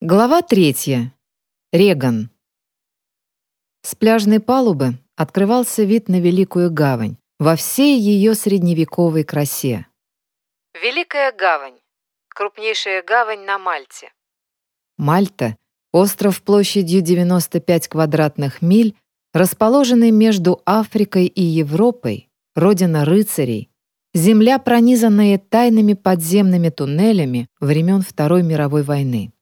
Глава третья. Реган. С пляжной палубы открывался вид на Великую Гавань во всей ее средневековой красе. Великая Гавань. Крупнейшая гавань на Мальте. Мальта — остров площадью 95 квадратных миль, расположенный между Африкой и Европой, родина рыцарей, земля, пронизанная тайными подземными туннелями времен Второй мировой войны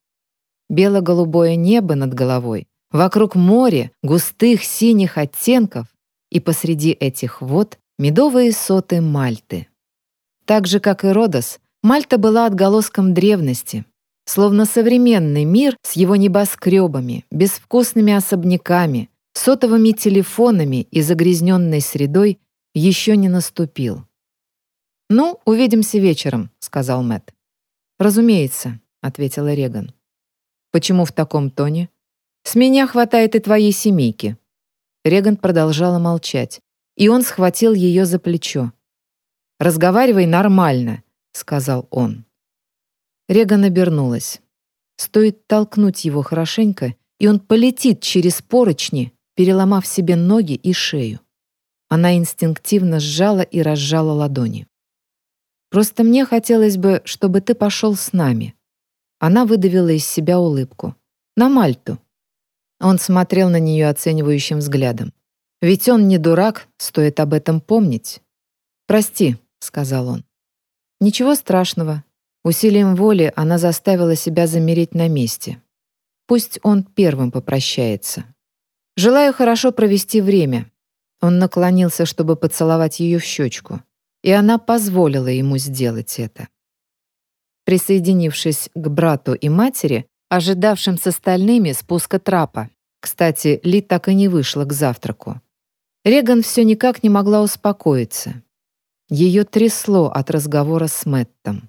бело-голубое небо над головой, вокруг море густых синих оттенков и посреди этих вод медовые соты Мальты. Так же, как и Родос, Мальта была отголоском древности, словно современный мир с его небоскребами, безвкусными особняками, сотовыми телефонами и загрязненной средой еще не наступил. «Ну, увидимся вечером», — сказал Мэтт. «Разумеется», — ответила Реган. Почему в таком тоне? С меня хватает и твоей семейки. Реган продолжала молчать, и он схватил ее за плечо. «Разговаривай нормально», — сказал он. Реган обернулась. Стоит толкнуть его хорошенько, и он полетит через поручни, переломав себе ноги и шею. Она инстинктивно сжала и разжала ладони. «Просто мне хотелось бы, чтобы ты пошел с нами. Она выдавила из себя улыбку. «На Мальту». Он смотрел на нее оценивающим взглядом. «Ведь он не дурак, стоит об этом помнить». «Прости», — сказал он. «Ничего страшного». Усилием воли она заставила себя замереть на месте. Пусть он первым попрощается. «Желаю хорошо провести время». Он наклонился, чтобы поцеловать ее в щечку, и она позволила ему сделать это. Присоединившись к брату и матери, ожидавшим с остальными спуска трапа, кстати, Ли так и не вышла к завтраку, Реган все никак не могла успокоиться. Ее трясло от разговора с Мэттом.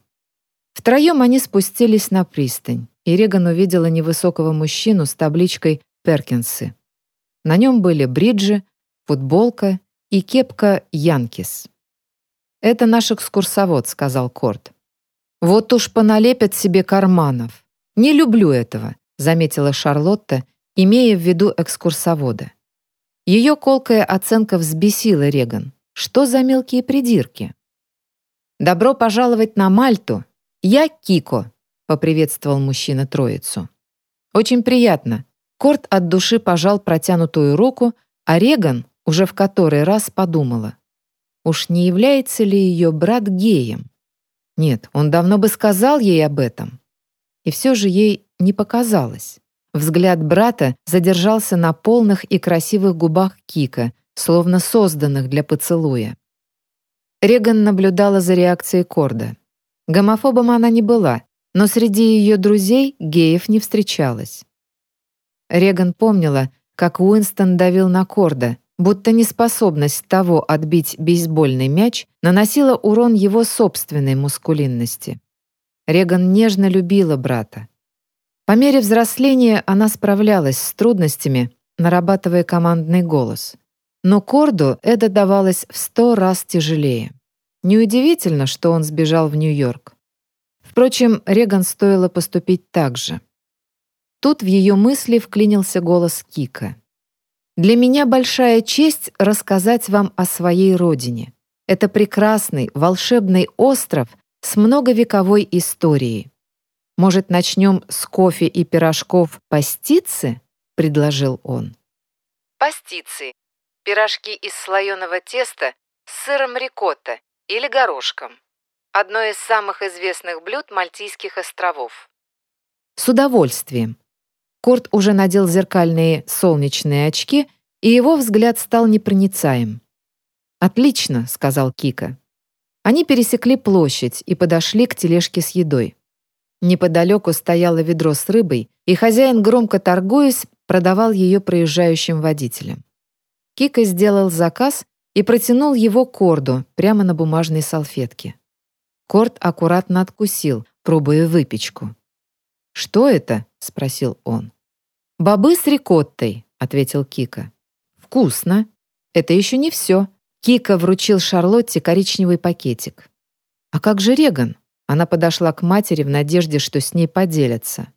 Втроем они спустились на пристань, и Реган увидела невысокого мужчину с табличкой «Перкинсы». На нем были бриджи, футболка и кепка «Янкис». «Это наш экскурсовод», — сказал Корт. «Вот уж поналепят себе карманов. Не люблю этого», заметила Шарлотта, имея в виду экскурсовода. Ее колкая оценка взбесила Реган. Что за мелкие придирки? «Добро пожаловать на Мальту! Я Кико», — поприветствовал мужчина троицу. «Очень приятно». Корт от души пожал протянутую руку, а Реган уже в который раз подумала. Уж не является ли ее брат геем? Нет, он давно бы сказал ей об этом. И все же ей не показалось. Взгляд брата задержался на полных и красивых губах Кика, словно созданных для поцелуя. Реган наблюдала за реакцией Корда. Гомофобом она не была, но среди ее друзей геев не встречалось. Реган помнила, как Уинстон давил на Корда, будто неспособность того отбить бейсбольный мяч наносила урон его собственной мускулинности. Реган нежно любила брата. По мере взросления она справлялась с трудностями, нарабатывая командный голос. Но Корду это давалось в сто раз тяжелее. Неудивительно, что он сбежал в Нью-Йорк. Впрочем, Реган стоило поступить так же. Тут в ее мысли вклинился голос Кика. Для меня большая честь рассказать вам о своей родине. Это прекрасный, волшебный остров с многовековой историей. Может, начнем с кофе и пирожков пастицы? предложил он. Пастицы. Пирожки из слоеного теста с сыром рикотта или горошком. Одно из самых известных блюд Мальтийских островов. С удовольствием. Корт уже надел зеркальные солнечные очки, и его взгляд стал непроницаем. «Отлично», — сказал Кика. Они пересекли площадь и подошли к тележке с едой. Неподалеку стояло ведро с рыбой, и хозяин, громко торгуясь, продавал ее проезжающим водителям. Кика сделал заказ и протянул его Корду прямо на бумажной салфетке. Корд аккуратно откусил, пробуя выпечку. «Что это?» — спросил он. «Бобы с рикоттой», — ответил Кика. «Вкусно. Это еще не все». Кика вручил Шарлотте коричневый пакетик. «А как же Реган?» Она подошла к матери в надежде, что с ней поделятся.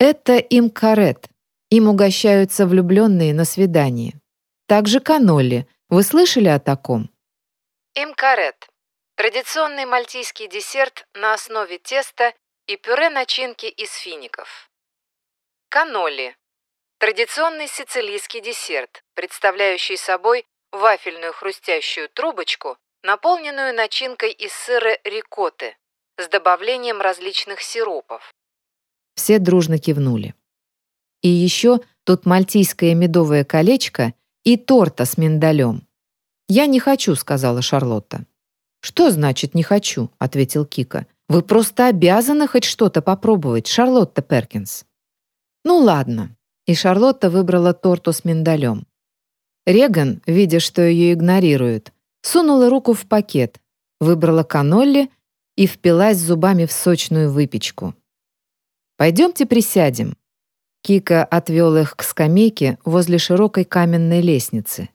Это им карет. Им угощаются влюбленные на свидании. Также канолли. Вы слышали о таком? Имкарет – традиционный мальтийский десерт на основе теста и пюре начинки из фиников. Канолли – традиционный сицилийский десерт, представляющий собой вафельную хрустящую трубочку, наполненную начинкой из сыра рикотты с добавлением различных сиропов. Все дружно кивнули. И еще тут мальтийское медовое колечко и торта с миндалем. «Я не хочу», — сказала Шарлотта. «Что значит «не хочу»?» — ответил Кика. «Вы просто обязаны хоть что-то попробовать, Шарлотта Перкинс». «Ну ладно». И Шарлотта выбрала торту с миндалем. Реган, видя, что ее игнорируют, сунула руку в пакет, выбрала канолли и впилась зубами в сочную выпечку. «Пойдемте присядем». Кика отвел их к скамейке возле широкой каменной лестницы.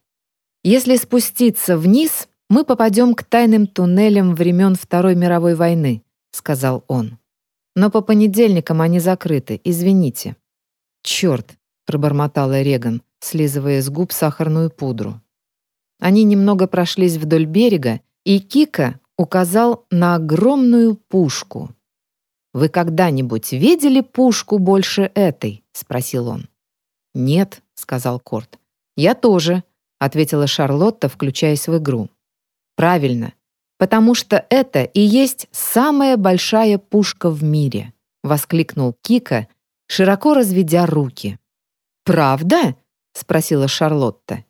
Если спуститься вниз, мы попадем к тайным туннелям времен Второй мировой войны», — сказал он. «Но по понедельникам они закрыты, извините». «Черт», — пробормотала Реган, слизывая с губ сахарную пудру. Они немного прошлись вдоль берега, и Кика указал на огромную пушку. «Вы когда-нибудь видели пушку больше этой?» — спросил он. «Нет», — сказал Корт. «Я тоже», ответила Шарлотта, включаясь в игру. Правильно, потому что это и есть самая большая пушка в мире, воскликнул Кика, широко разведя руки. Правда? спросила Шарлотта.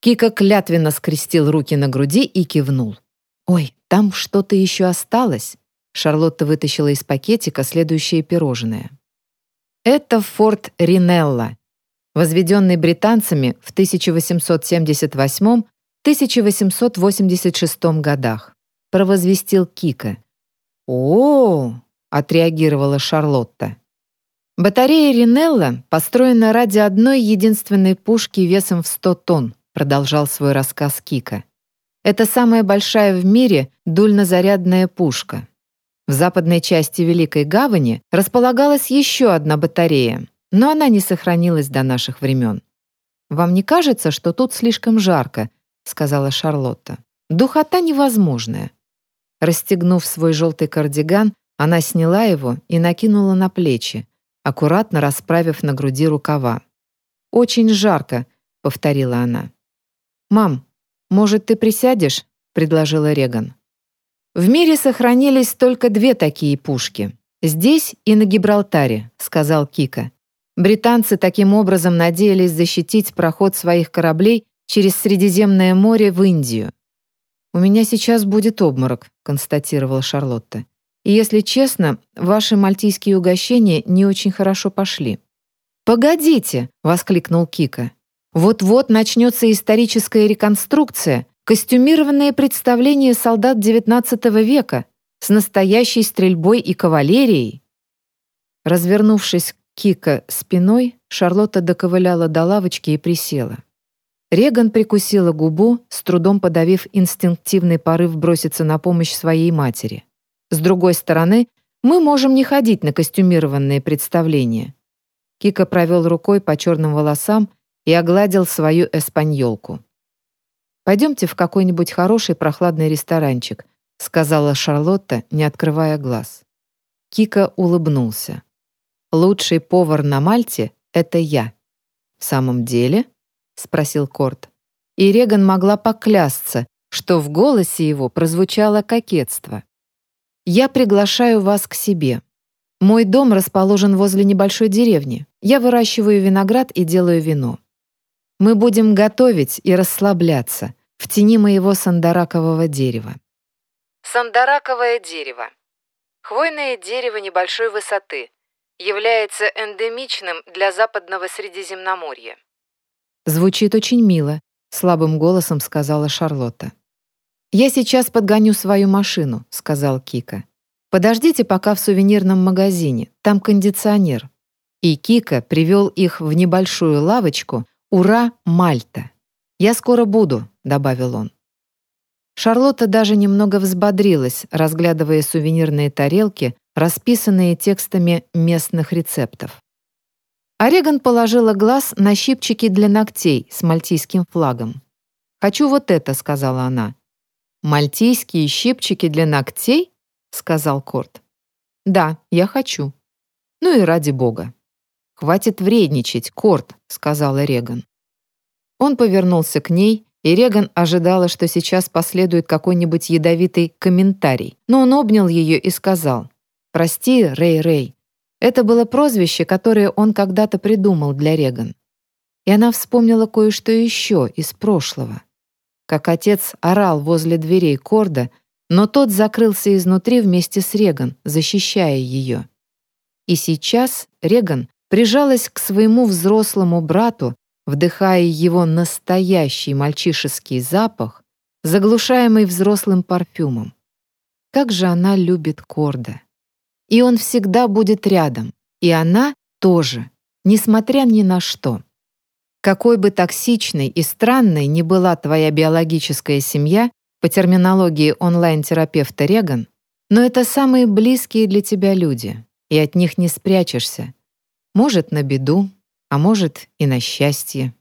Кика клятвенно скрестил руки на груди и кивнул. «Ой, там что-то еще осталось». Шарлотта вытащила из пакетика следующее пирожное. «Это форт Ринелла, возведенный британцами в 1878-1886 годах, провозвестил Кика. «О!», -о отреагировала Шарлотта. «Батарея Ринелла построена ради одной единственной пушки весом в 100 тонн», продолжал свой рассказ Кика. «Это самая большая в мире дульнозарядная пушка. В западной части Великой Гавани располагалась еще одна батарея, но она не сохранилась до наших времен. «Вам не кажется, что тут слишком жарко?» — сказала Шарлотта. «Духота невозможная». Расстегнув свой желтый кардиган, она сняла его и накинула на плечи, аккуратно расправив на груди рукава. «Очень жарко», — повторила она. «Мам, может, ты присядешь?» — предложила Реган. «В мире сохранились только две такие пушки. Здесь и на Гибралтаре», — сказал Кика. Британцы таким образом надеялись защитить проход своих кораблей через Средиземное море в Индию. «У меня сейчас будет обморок», — констатировала Шарлотта. «И если честно, ваши мальтийские угощения не очень хорошо пошли». «Погодите!» — воскликнул Кика. «Вот-вот начнется историческая реконструкция, костюмированное представление солдат XIX века с настоящей стрельбой и кавалерией». Развернувшись Кика спиной, Шарлотта доковыляла до лавочки и присела. Реган прикусила губу, с трудом подавив инстинктивный порыв броситься на помощь своей матери. С другой стороны, мы можем не ходить на костюмированные представления. Кика провел рукой по черным волосам и огладил свою эспаньолку. «Пойдемте в какой-нибудь хороший прохладный ресторанчик», сказала Шарлотта, не открывая глаз. Кика улыбнулся. Лучший повар на Мальте — это я». «В самом деле?» — спросил Корт. И Реган могла поклясться, что в голосе его прозвучало кокетство. «Я приглашаю вас к себе. Мой дом расположен возле небольшой деревни. Я выращиваю виноград и делаю вино. Мы будем готовить и расслабляться в тени моего сандаракового дерева». Сандараковое дерево. Хвойное дерево небольшой высоты, является эндемичным для Западного Средиземноморья. «Звучит очень мило», — слабым голосом сказала Шарлотта. «Я сейчас подгоню свою машину», — сказал Кика. «Подождите пока в сувенирном магазине, там кондиционер». И Кика привел их в небольшую лавочку «Ура, Мальта!» «Я скоро буду», — добавил он. Шарлотта даже немного взбодрилась, разглядывая сувенирные тарелки, расписанные текстами местных рецептов. А Реган положила глаз на щипчики для ногтей с мальтийским флагом. «Хочу вот это», — сказала она. «Мальтийские щипчики для ногтей?» — сказал Корт. «Да, я хочу». «Ну и ради бога». «Хватит вредничать, Корт», — сказала Реган. Он повернулся к ней, и Реган ожидала, что сейчас последует какой-нибудь ядовитый комментарий, но он обнял ее и сказал, «Прости, Рэй-Рэй, это было прозвище, которое он когда-то придумал для Реган. И она вспомнила кое-что еще из прошлого. Как отец орал возле дверей Корда, но тот закрылся изнутри вместе с Реган, защищая ее. И сейчас Реган прижалась к своему взрослому брату, вдыхая его настоящий мальчишеский запах, заглушаемый взрослым парфюмом. Как же она любит Корда и он всегда будет рядом, и она тоже, несмотря ни на что. Какой бы токсичной и странной ни была твоя биологическая семья, по терминологии онлайн-терапевта Реган, но это самые близкие для тебя люди, и от них не спрячешься. Может, на беду, а может и на счастье.